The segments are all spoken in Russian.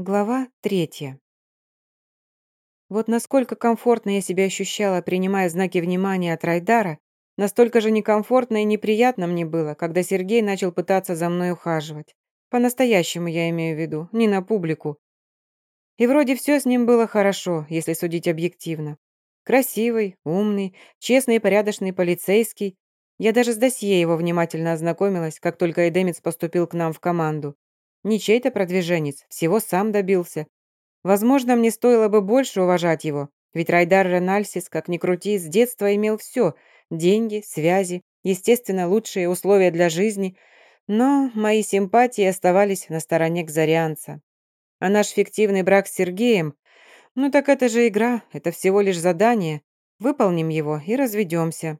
Глава третья. Вот насколько комфортно я себя ощущала, принимая знаки внимания от Райдара, настолько же некомфортно и неприятно мне было, когда Сергей начал пытаться за мной ухаживать. По-настоящему я имею в виду, не на публику. И вроде все с ним было хорошо, если судить объективно. Красивый, умный, честный и порядочный полицейский. Я даже с досье его внимательно ознакомилась, как только Эдемец поступил к нам в команду. Не чей-то продвиженец, всего сам добился. Возможно, мне стоило бы больше уважать его, ведь Райдар Ренальсис, как ни крути, с детства имел все – деньги, связи, естественно, лучшие условия для жизни, но мои симпатии оставались на стороне Кзарианца. А наш фиктивный брак с Сергеем – ну так это же игра, это всего лишь задание. Выполним его и разведемся.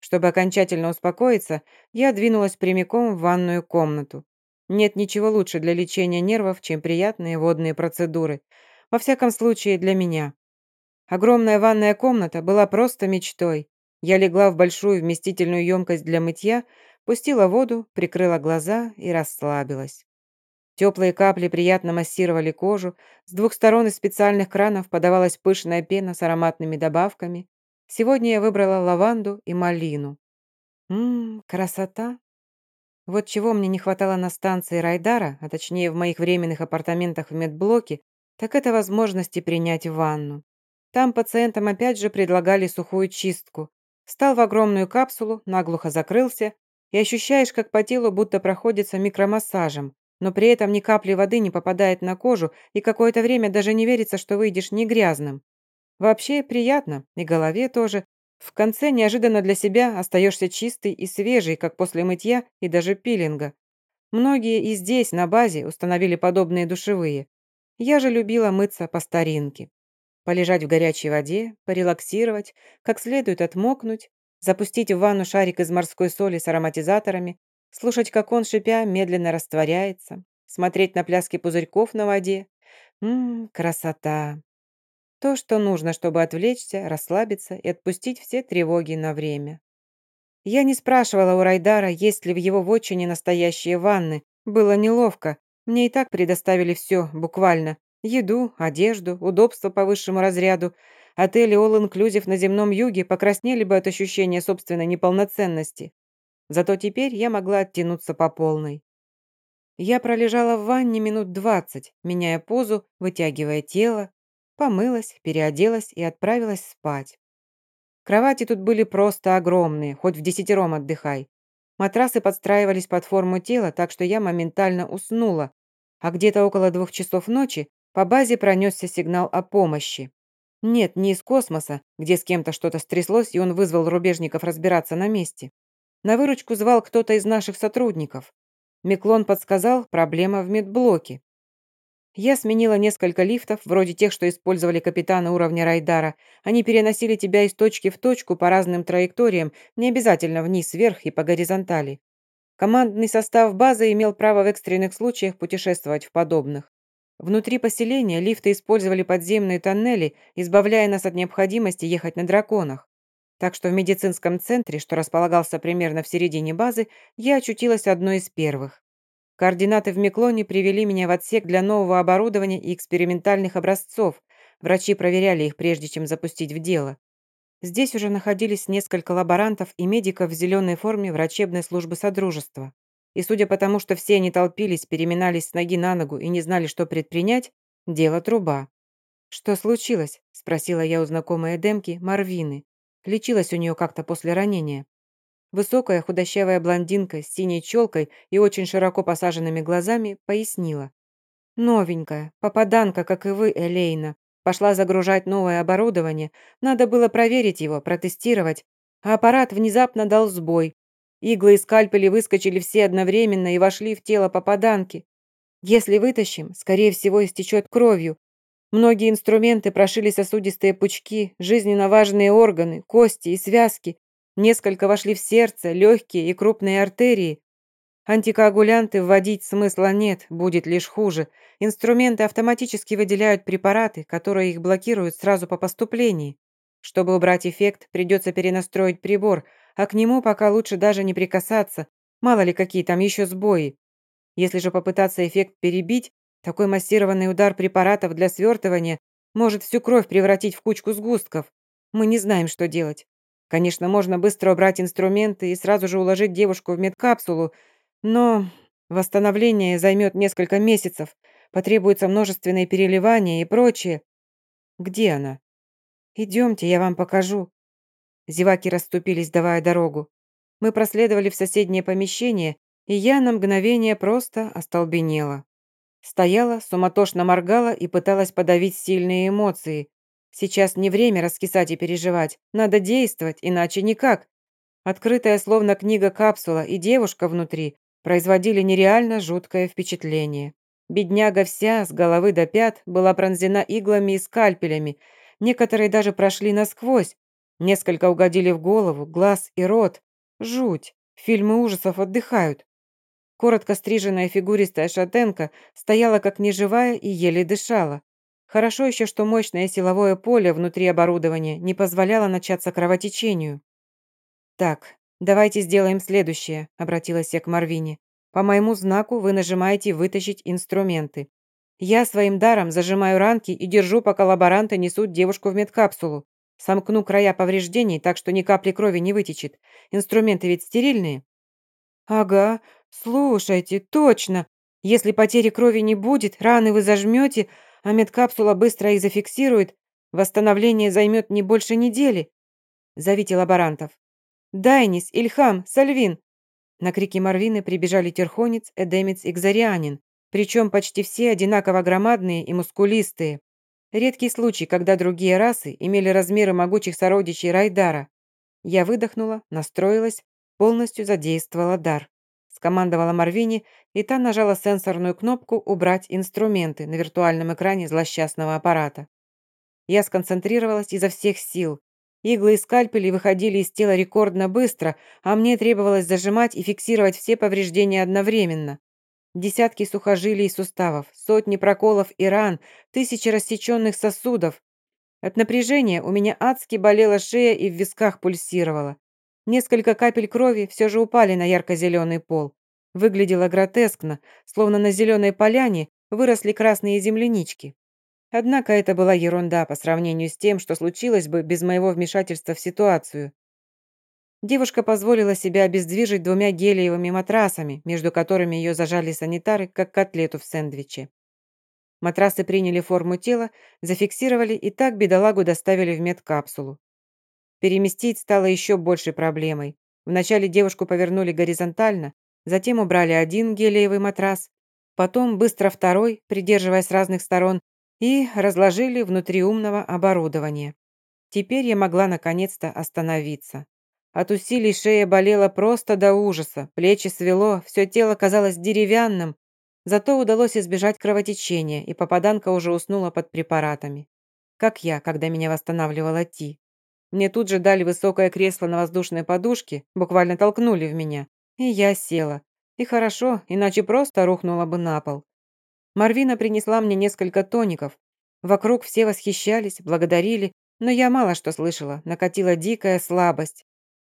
Чтобы окончательно успокоиться, я двинулась прямиком в ванную комнату. Нет ничего лучше для лечения нервов, чем приятные водные процедуры. Во всяком случае, для меня. Огромная ванная комната была просто мечтой. Я легла в большую вместительную емкость для мытья, пустила воду, прикрыла глаза и расслабилась. Теплые капли приятно массировали кожу, с двух сторон из специальных кранов подавалась пышная пена с ароматными добавками. Сегодня я выбрала лаванду и малину. Ммм, красота! Вот чего мне не хватало на станции Райдара, а точнее в моих временных апартаментах в медблоке, так это возможности принять ванну. Там пациентам опять же предлагали сухую чистку. Встал в огромную капсулу, наглухо закрылся, и ощущаешь, как по телу будто проходится микромассажем, но при этом ни капли воды не попадает на кожу, и какое-то время даже не верится, что выйдешь не грязным. Вообще приятно, и голове тоже, в конце неожиданно для себя остаешься чистый и свежий, как после мытья и даже пилинга. Многие и здесь, на базе, установили подобные душевые. Я же любила мыться по старинке. Полежать в горячей воде, порелаксировать, как следует отмокнуть, запустить в ванну шарик из морской соли с ароматизаторами, слушать, как он, шипя, медленно растворяется, смотреть на пляски пузырьков на воде. Ммм, красота. То, что нужно, чтобы отвлечься, расслабиться и отпустить все тревоги на время. Я не спрашивала у Райдара, есть ли в его вотчине настоящие ванны. Было неловко. Мне и так предоставили все, буквально. Еду, одежду, удобство по высшему разряду. Отели All Inclusive на земном юге покраснели бы от ощущения собственной неполноценности. Зато теперь я могла оттянуться по полной. Я пролежала в ванне минут двадцать, меняя позу, вытягивая тело, Помылась, переоделась и отправилась спать. Кровати тут были просто огромные, хоть в десятером отдыхай. Матрасы подстраивались под форму тела, так что я моментально уснула, а где-то около двух часов ночи по базе пронесся сигнал о помощи. Нет, не из космоса, где с кем-то что-то стряслось, и он вызвал рубежников разбираться на месте. На выручку звал кто-то из наших сотрудников. Миклон подсказал, проблема в медблоке. Я сменила несколько лифтов, вроде тех, что использовали капитаны уровня Райдара. Они переносили тебя из точки в точку по разным траекториям, не обязательно вниз, вверх и по горизонтали. Командный состав базы имел право в экстренных случаях путешествовать в подобных. Внутри поселения лифты использовали подземные тоннели, избавляя нас от необходимости ехать на драконах. Так что в медицинском центре, что располагался примерно в середине базы, я очутилась одной из первых. Координаты в Миклоне привели меня в отсек для нового оборудования и экспериментальных образцов. Врачи проверяли их, прежде чем запустить в дело. Здесь уже находились несколько лаборантов и медиков в зеленой форме врачебной службы Содружества. И судя по тому, что все они толпились, переминались с ноги на ногу и не знали, что предпринять, дело труба. «Что случилось?» – спросила я у знакомой Эдемки, Марвины. Лечилась у нее как-то после ранения. Высокая худощавая блондинка с синей челкой и очень широко посаженными глазами пояснила. «Новенькая, попаданка, как и вы, Элейна. Пошла загружать новое оборудование. Надо было проверить его, протестировать. А аппарат внезапно дал сбой. Иглы и скальпели выскочили все одновременно и вошли в тело попаданки. Если вытащим, скорее всего, истечет кровью. Многие инструменты прошили сосудистые пучки, жизненно важные органы, кости и связки. Несколько вошли в сердце, легкие и крупные артерии. Антикоагулянты вводить смысла нет, будет лишь хуже. Инструменты автоматически выделяют препараты, которые их блокируют сразу по поступлении. Чтобы убрать эффект, придется перенастроить прибор, а к нему пока лучше даже не прикасаться, мало ли какие там еще сбои. Если же попытаться эффект перебить, Такой массированный удар препаратов для свертывания может всю кровь превратить в кучку сгустков. Мы не знаем, что делать. Конечно, можно быстро убрать инструменты и сразу же уложить девушку в медкапсулу, но восстановление займет несколько месяцев, потребуется множественные переливания и прочее. Где она? Идемте, я вам покажу. Зеваки расступились, давая дорогу. Мы проследовали в соседнее помещение, и я на мгновение просто остолбенела. Стояла, суматошно моргала и пыталась подавить сильные эмоции. Сейчас не время раскисать и переживать. Надо действовать, иначе никак. Открытая словно книга капсула и девушка внутри производили нереально жуткое впечатление. Бедняга вся, с головы до пят, была пронзена иглами и скальпелями. Некоторые даже прошли насквозь. Несколько угодили в голову, глаз и рот. Жуть. Фильмы ужасов отдыхают. Коротко стриженная фигуристая шатенка стояла как неживая и еле дышала. Хорошо еще, что мощное силовое поле внутри оборудования не позволяло начаться кровотечению. «Так, давайте сделаем следующее», — обратилась я к Марвине. «По моему знаку вы нажимаете «Вытащить инструменты». Я своим даром зажимаю ранки и держу, пока лаборанты несут девушку в медкапсулу. Сомкну края повреждений, так что ни капли крови не вытечет. Инструменты ведь стерильные?» «Ага, «Слушайте, точно! Если потери крови не будет, раны вы зажмете, а медкапсула быстро их зафиксирует, восстановление займет не больше недели. Зовите лаборантов. Дайнис, Ильхам, Сальвин!» На крики Марвины прибежали Терхонец, Эдемец и Кзарианин, причем почти все одинаково громадные и мускулистые. Редкий случай, когда другие расы имели размеры могучих сородичей Райдара. Я выдохнула, настроилась, полностью задействовала дар скомандовала Марвини, и та нажала сенсорную кнопку «Убрать инструменты» на виртуальном экране злосчастного аппарата. Я сконцентрировалась изо всех сил. Иглы и скальпели выходили из тела рекордно быстро, а мне требовалось зажимать и фиксировать все повреждения одновременно. Десятки сухожилий и суставов, сотни проколов и ран, тысячи рассеченных сосудов. От напряжения у меня адски болела шея и в висках пульсировала. Несколько капель крови все же упали на ярко-зеленый пол. Выглядело гротескно, словно на зеленой поляне выросли красные землянички. Однако это была ерунда по сравнению с тем, что случилось бы без моего вмешательства в ситуацию. Девушка позволила себя обездвижить двумя гелиевыми матрасами, между которыми ее зажали санитары, как котлету в сэндвиче. Матрасы приняли форму тела, зафиксировали и так бедолагу доставили в медкапсулу. Переместить стало еще большей проблемой. Вначале девушку повернули горизонтально, затем убрали один гелиевый матрас, потом быстро второй, придерживая с разных сторон, и разложили внутри умного оборудования. Теперь я могла наконец-то остановиться. От усилий шея болела просто до ужаса, плечи свело, все тело казалось деревянным, зато удалось избежать кровотечения, и попаданка уже уснула под препаратами. Как я, когда меня восстанавливала Ти. Мне тут же дали высокое кресло на воздушной подушке, буквально толкнули в меня. И я села. И хорошо, иначе просто рухнула бы на пол. Марвина принесла мне несколько тоников. Вокруг все восхищались, благодарили, но я мало что слышала, накатила дикая слабость.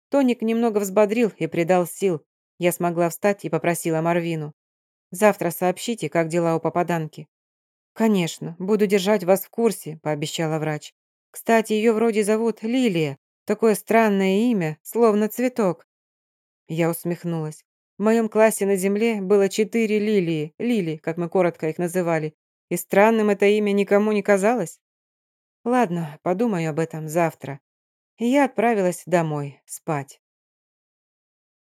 Тоник немного взбодрил и придал сил. Я смогла встать и попросила Марвину. «Завтра сообщите, как дела у попаданки». «Конечно, буду держать вас в курсе», – пообещала врач. Кстати, ее вроде зовут Лилия. Такое странное имя, словно цветок». Я усмехнулась. В моем классе на земле было четыре лилии, лили, как мы коротко их называли, и странным это имя никому не казалось. Ладно, подумаю об этом завтра. И я отправилась домой спать.